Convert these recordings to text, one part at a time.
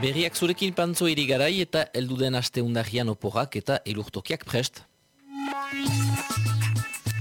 Berriak zurekin pantzo irigarai eta elduden aste undagian oporak eta elurtokiak prest.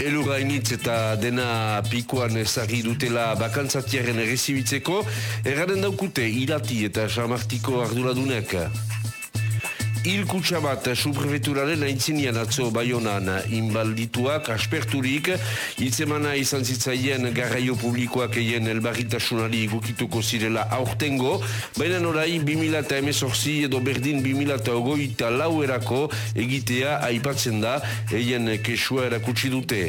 Elurainitz eta dena pikoan ezagri dutela bakantzatiaren errezibitzeko, erraren daukute irati eta jamartiko arduradunek. Hil kutsa bat suprefeturaren aintzinian atzo baionan inbaldituak asperturik hitzemana izan zitzaien garraio publikoak eien elbarritasunari gukituko zirela aurtengo, baina orai 2000 eta emezorzi edo berdin 2000 eta ogoita lauerako egitea aipatzen da eien kesua erakutsi dute.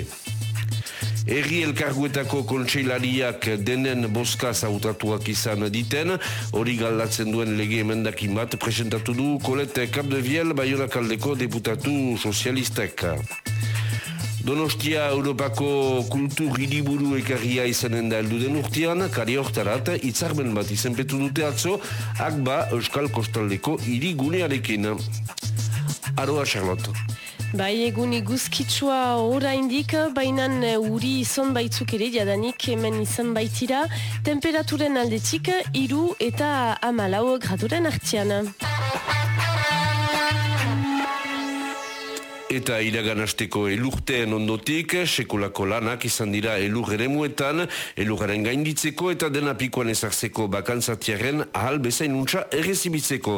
Erri elkarguetako kontseilariak denen boska zautatuak izan diten, hori galdatzen duen lege emendakin bat presentatu du Kolete Kapdeviel Bayonakaldeko deputatu sozialistek. Donostia Europako kultur hiriburu ekarria izanen da heldu den urtean, kari hortarat, itzarmen bat izenpetu dute atzo, akba Euskal Kostaldeko hirigunearekin. Aroa Charlotte. Bai egun iguzkitsua oraindik, baina eh, uri izan baitzuk ere jadanik hemen izan baitira, temperaturen aldetik iru eta amalau graduren artian. Eta iragan hasteko elurteen ondotik, sekulako lanak izan dira elur eremuetan, eluraren gainditzeko eta dena pikoan ezartzeko bakantzatiaren ahal bezain untsa errezibitzeko.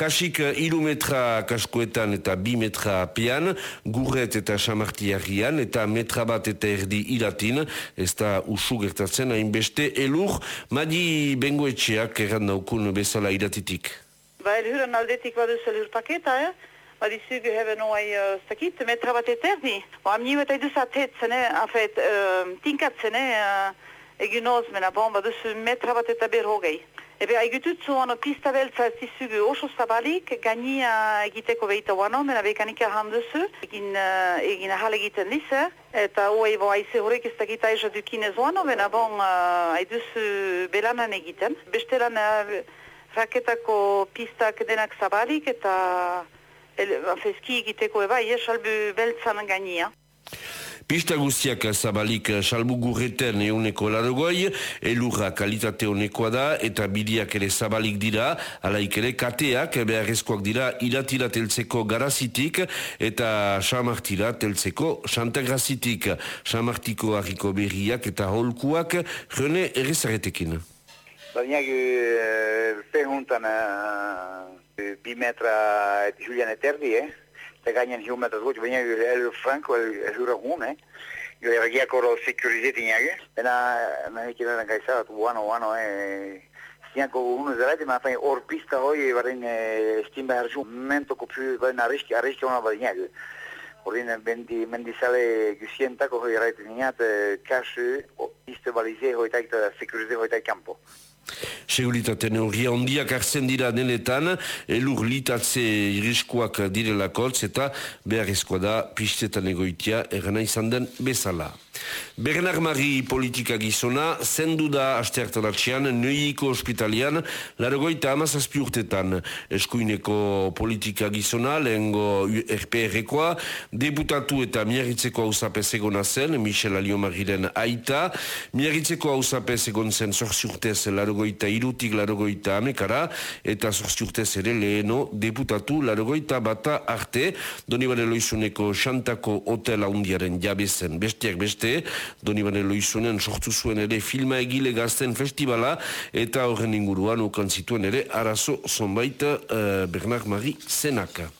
Kasik iru metra kaskoetan eta bi metra apian, gurret eta samartiarrian eta metra bat eta erdi iratin, ez da usu gertatzen hainbeste elur, madi bengoetxeak errandaukun bezala iratitik. Ba, elhuran aldetik baduz elhur paketa, eh? Badizugu hebben noi uh, stakit metra bat eterni. Bo amniu eta iduz atetzen, eh, fait, uh, tinkatzen, eh, uh, egin ozmena, bon, baduzu metra bat eta berhogei. Ebe, haigutut zuan pista beltza ez dizugu oso zabalik, gani egiteko behita wano, mena bekanika handuzu, egin, uh, egin ahal egiten lize, eta oai bo aize horrek ez dakita eza dukinez wano, mena bon, uh, haiduzu belanan egiten. Bestelan, uh, raketako pistak denak zabalik, eta Feski egiteko eba, ie, salbu beltzan gainia. Pista guztiak zabalik salbu gurreten euneko largoi, elurra kalitate honekoa da eta bidiak ere zabalik dira, alaik ere kateak beharrezkoak dira iratira teltzeko garazitik eta samartira teltzeko santagrazitik. Samartiko harriko berriak eta holkuak jone errezaretekin. Baina, uh, pehuntan bi metra Julian Eterdi, eh? Te gainen hiu metra gut, baina el Franco, el jura hun, eh? Jo ergia koro securizeti niage. Bena, me hiki da gaisa, tu wano wano, eh? Sianko unu zerati, ma fain or pista hoi, barin stimba harju, mento kopu, barin ariski, ariski ona barin niage. Orin bendi mendizale gusientako hoi erraiti niat, kasu, piste balize hoi taikta, sekurize hoi taik kampo. Seguritate neurria ondiak hartzen dira denetan, elur litatze iriskoak direlakoltz eta beharrezkoa da pistetan egoitia erena izan den bezala. Bernard Mari politika gizona, zendu da asteartalatxean, neuiko ospitalian, larogoita amazazpi urtetan, eskuineko politika gizona, lehengo RPR-ekoa, deputatu eta miarritzeko hausapez egona zen, Michel Aliomariren aita, miarritzeko hausapez egon zen zorziurtez larogoita irutik larogoita amekara, eta zorziurtez ere leheno deputatu larogoita bata arte, doni bane loizuneko xantako hotel haundiaren jabezen, bestiak beste, Donibane Loizunen sortu zuen ere filma egile gazten festivala eta horren inguruan ukan zituen ere arazo zonbait uh, Bernard Marie Senaka.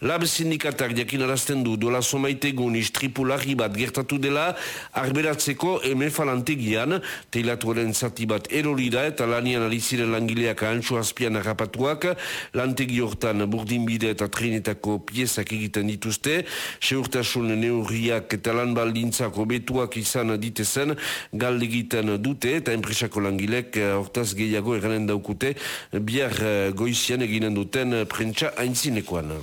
Lab sindikatak jakin arazten du dola somaitegun istripulari bat gertatu dela arberatzeko eme falantegian. Teilatuaren zati bat erori da eta lanian aliziren langileak ahantxo azpian harrapatuak. Lantegi hortan burdinbide eta trenetako piezak egiten dituzte. Seurtasun neurriak eta lan baldintzak obetuak izan ditezen galde egiten dute eta enpresako langilek hortaz gehiago eranen daukute. Bihar goizian eginen duten prentsa haintzinekoan.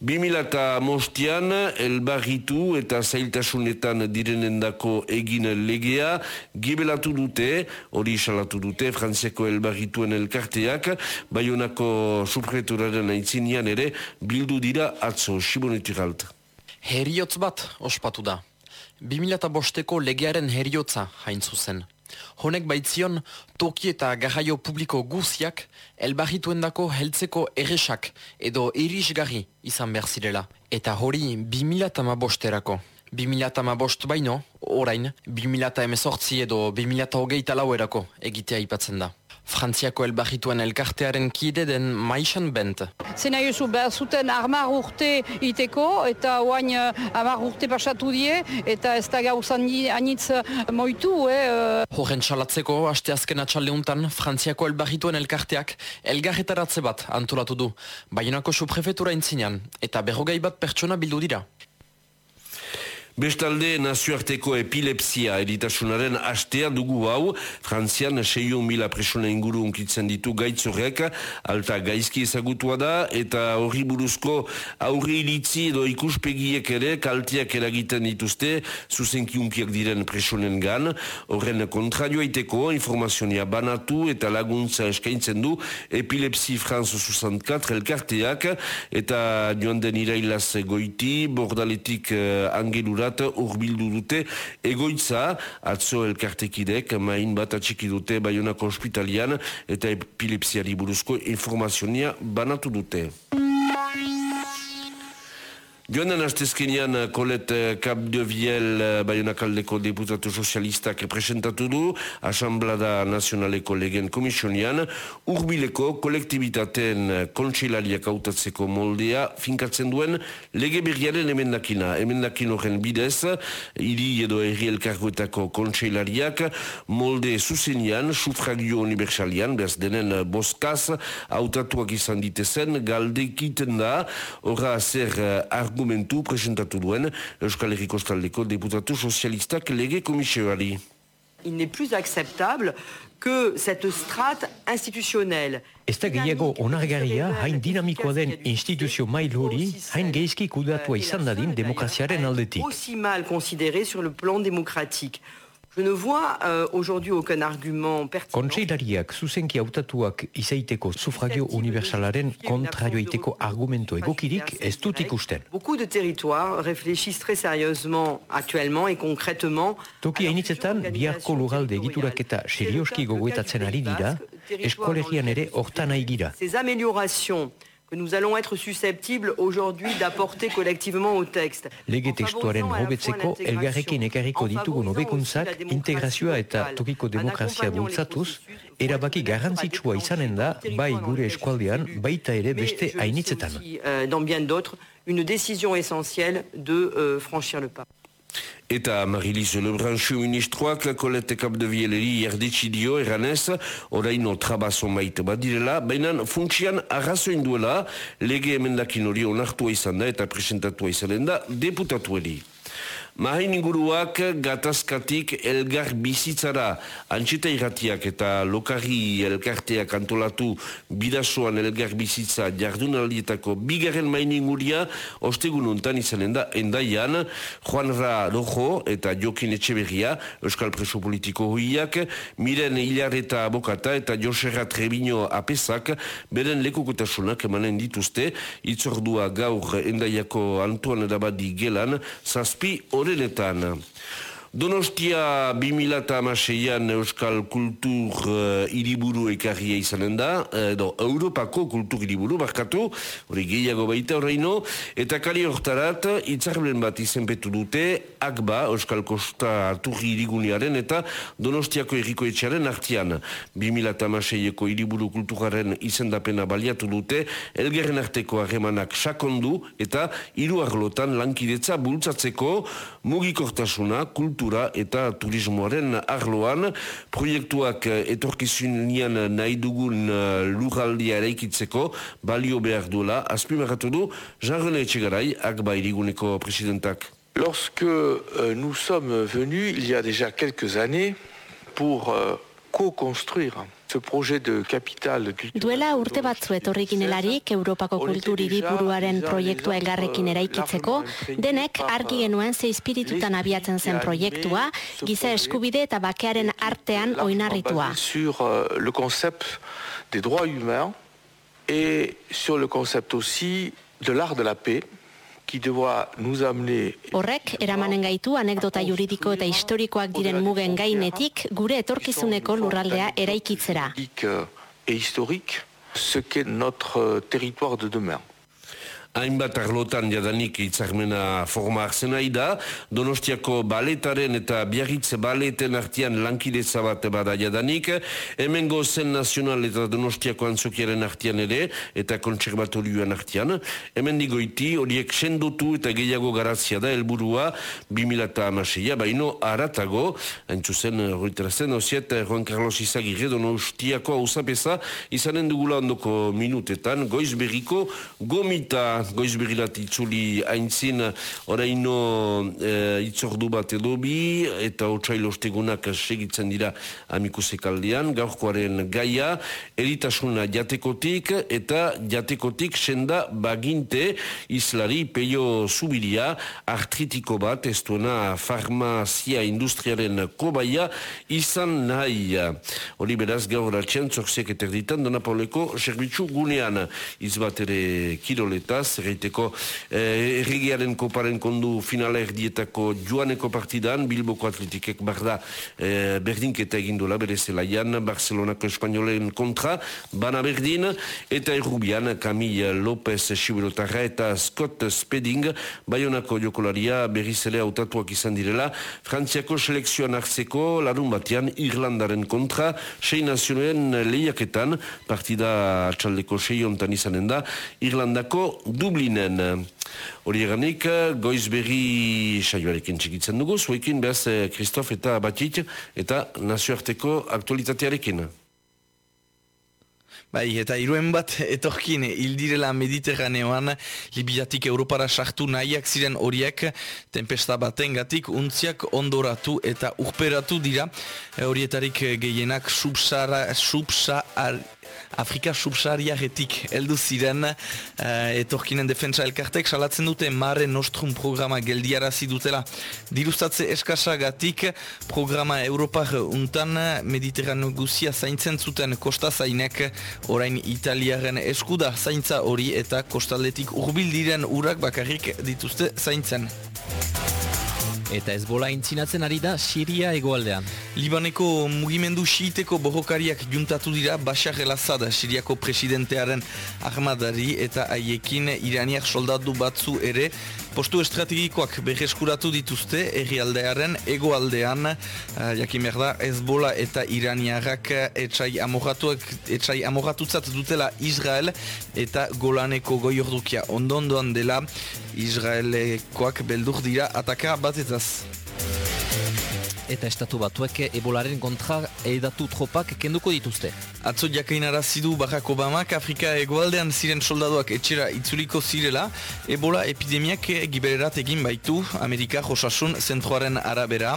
2000 mostian, elbarritu eta zailtasunetan direnendako egin legea, gibelatu dute, hori salatu dute, frantziako elbarrituen elkarteak, baionako supreturaren aintzinean ere, bildu dira atzo, sibonetik alt. Heriotz bat, ospatu da. 2000 bosteko legearen heriotza hain zuzen. Honek baitzion, toki eta garraio publiko guziak, elbarrituen dako heltzeko erresak edo irisgarri izan behar zirela. Eta hori 2008-erako. 2008 baino, orain, 2008 edo 2008 lauerako egitea ipatzen da. Frantziako elbarrituen elkartearen kide den maixan bent. Zena juzu behar zuten armar urte iteko eta oain armar urte pasatu die eta ez da gauzan anitz moitu. Eh, Horren salatzeko, haste azken atxaldeuntan, Frantziako elbarrituen elkarteak elgarretaratze bat antolatu du. Baionako suprefetura intzinean eta berrogei bat pertsona bildu dira. Bestalde nazioarteko epilepsia editasunaren astea dugu hau, Frantzian seio mila presona inguru unkitzen ditu gaitzorek, alta gaizki ezagutua da, eta horri buruzko aurri iritzi edo ikuspegiek ere kaltiak eragiten dituzte, zuzenki unkiak diren presonen gan, horren kontraioaiteko informazioa banatu eta laguntza eskaintzen du epilepsi Franz 64 elkarteak, eta joan den irailaz goiti, bordaletik uh, angelura bat urbildu dute egoitza atzo elkartekidek main bat atxiki dute Bayonako hospitalian eta epilepsiari buruzko informazioa banatu dute. Joanen astezkenian Kolet Capdeviel Bayonakaldeko deputatu sozialistak presentatu du Asamblada Nazionaleko Legen Komisionian urbileko kolektibitateen kontseilariak autatzeko moldea finkatzen duen lege berriaren emendakina. Emendakin horren bidez, hiri edo erri elkargoetako kontseilariak molde zuzenian, sufragio universalian, behaz denen boskaz, autatuak izan ditezen, galdekiten da, horra zer argu argumentu presentatu duen Euskal Herriko Staldeko deputatu sozialistak lege komisioari. Il n'est plus acceptable que cette strate institutionnelle Ez da gehiago onargarria hain dinamikoa den instituzio mail hori hain geizki kudatua izan dadin demokraziaren aldetik. Aussi mal considéré sur le plan démocratique. Je ne vois euh, aujourd'hui aucun argument pertinent. Kontseilariak zuzenki hautatuak izaiteko sufragio universalaren kontraioiteko argumento egokirik ez dut ikusten. Beaucoup de territoires réfléchissent très sérieusement actuellement et concrètement. Toki hainitzetan biharko lugalde egituraketa serioski gogoetatzen ari dira, eskolegian ere hortan nahi gira. Ces améliorations que nous allons être susceptibles aujourd'hui d'apporter collectivement au texte. Lege testuaren hobetzeko elgarrekin ekarriko ditugun hobekuntzak integrazioa eta tokiko demokrazia bultzatuz, erabaki garrantzitsua izanen da bai gure eskualdean baita ere beste hainitzetan. Euh, dans bien d'autres, une décision essentielle de euh, franchir le pas. Eta Marilis Lebranchu ministroak kolete kapdevieleri erdetsidio eranez, oraino trabazo maite badirela, baina funtsian arrazoin duela lege emendakin hori onartua izan da eta presentatua izanen da deputatueli. Mahain inguruak gatazkatik elgar bizitzara antxeta irratiak eta lokarri elkarteak antolatu bidasoan elgar bizitza jardunaldietako bigarren main inguria ostegun untan izanen da endaian. Juan Ra Rojo eta Jokin Etxeberria Euskal Preso Politiko hoiak Miren Ilar eta Abokata eta Josera Trebino Apesak beren lekukotasunak emanen dituzte. Itzordua gaur endaiako Antoine Dabadi gelan zazpi Orilitana. Donostia 2006an Euskal Kultur uh, iriburu ekarria izanen da, edo Europako Kultur iriburu, barkatu, hori gehiago baita horreino, eta kari hortarat, itzarben bat izenpetu dute, akba Euskal Kosta Aturri irigunearen eta Donostiako erriko etxearen artian. 2006eko iriburu kulturaren izendapena baliatu dute, elgerren arteko harremanak sakondu eta hiru arlotan lankidetza bultzatzeko mugikortasuna kultur Lorsque euh, nous sommes venus, il y a déjà quelques années, pour euh, co-construire Duela urte batzu etorri ginelarik Europako kultur hiriburuaren proiektua elgarrekin eraikitzeko, denek argi genuen ze espiritutan abiatzen zen proiektua, giza eskubide eta bakearen artean oinarritua. Sur euh, le concept des droits humains et sur le concept aussi de l'art de la paix qui doit nous amener... Horrek, eramanen gaitu anekdota juridiko eta historikoak diren mugen gainetik, gure etorkizuneko lurraldea eraikitzera. Et historique, ce qu'est notre territoire de demain hainbat arlotan jadanik itzarmena forma arzenai da, Donostiako baletaren eta biarritze baleten artian lankideza bat bada jadanik, hemen zen nazional eta Donostiako antzokiaren artian ere, eta kontserbatorioan artian, hemen digoiti horiek sendotu eta gehiago garazia da helburua 2006a, baino aratago, hain zuzen, roiterazen, osiet, Juan Carlos Izagirre, Donostiako hausapesa, izanen dugula ondoko minutetan, goiz berriko gomita goiz berilat itzuli haintzin oraino e, itzordu bat edo bi eta otxailo ostegunak segitzen dira amikusekaldean gaurkoaren gaia eritasuna jatekotik eta jatekotik senda baginte islari peio zubiria artritiko bat ez duena farmazia industriaren kobaia izan nahi. Hori beraz gaur atxen zorzek eterditan Dona serbitzu gunean. Izbat ere kiroletaz zerreiteko eh, erregiaren koparen kondu finala erdietako joaneko partidan, Bilboko atletikek barda eh, berdinketa egindola bere zelaian, Barcelonako Espainolen kontra, bana berdin, eta errubian, Camille López Siberotarra eta Scott Spedding, Bayonako jokolaria berrizele autatuak izan direla, Frantziako selekzioan hartzeko, larun batean, Irlandaren kontra, sei nazioen lehiaketan, partida atxaldeko sei ontan izanen da, Irlandako Dublinen. Hori eganik, goiz berri saioarekin txikitzen dugu, zuekin behaz Kristof eta Batit eta nazioarteko aktualitatearekin. Bai, eta iruen bat etorkin hildirela mediterraneoan Libiatik Europara sartu nahiak ziren horiek tempesta baten gatik untziak ondoratu eta urperatu dira horietarik gehienak subsara, subsara, Afrika subsahariaretik heldu ziren. Uh, etorkinen defensa elkartek salatzen dute Mare Nostrum programa geldiarazi dutela. Dirustatze eskasagatik programa Europar untan Mediterrano guzia zaintzen zuten kosta zainek. Orain Italiaren eskuda zaintza hori eta kostaldetik urbil diren urak bakarrik dituzte zaintzen. Eta ez bola intzinatzen ari da Siria egoaldean. Libaneko mugimendu siiteko borrokariak juntatu dira Bashar el-Assad Siriako presidentearen armadari eta haiekin iraniak soldatu batzu ere postu estrategikoak berreskuratu dituzte errialdearen egoaldean uh, jakin da ez bola eta iraniarrak etxai amoratuak etxai amoratutzat dutela Israel eta golaneko goiordukia ondondoan dela Israelekoak beldur dira ataka batetaz. Eta estatu batuek ebolaren kontra edatu tropak kenduko dituzte. Atzo jakainara zidu Barack Obamak Afrika egoaldean ziren soldaduak etxera itzuliko zirela, ebola epidemiak gibererat egin baitu Amerika josasun zentroaren arabera.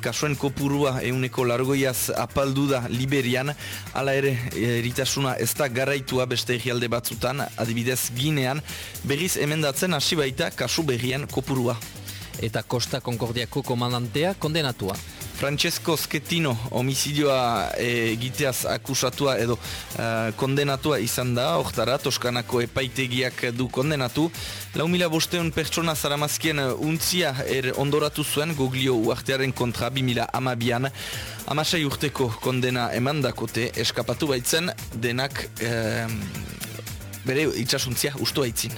Kasuen kopurua euneko largoiaz apaldu da Liberian, ala ere eritasuna ez da garaitua beste egialde batzutan, adibidez ginean, berriz emendatzen hasi baita kasu berrien kopurua eta Costa Concordiako komandantea kondenatua. Francesco Schettino homizidioa egiteaz akusatua edo uh, kondenatua izan da, oktara, Toskanako epaitegiak du kondenatu. Lau mila bosteun pertsona zaramazkien untzia er ondoratu zuen goglio uartearen kontra bi mila amabian. Amasai urteko kondena emandakote eskapatu baitzen denak bere itxasuntzia ustu haitzin.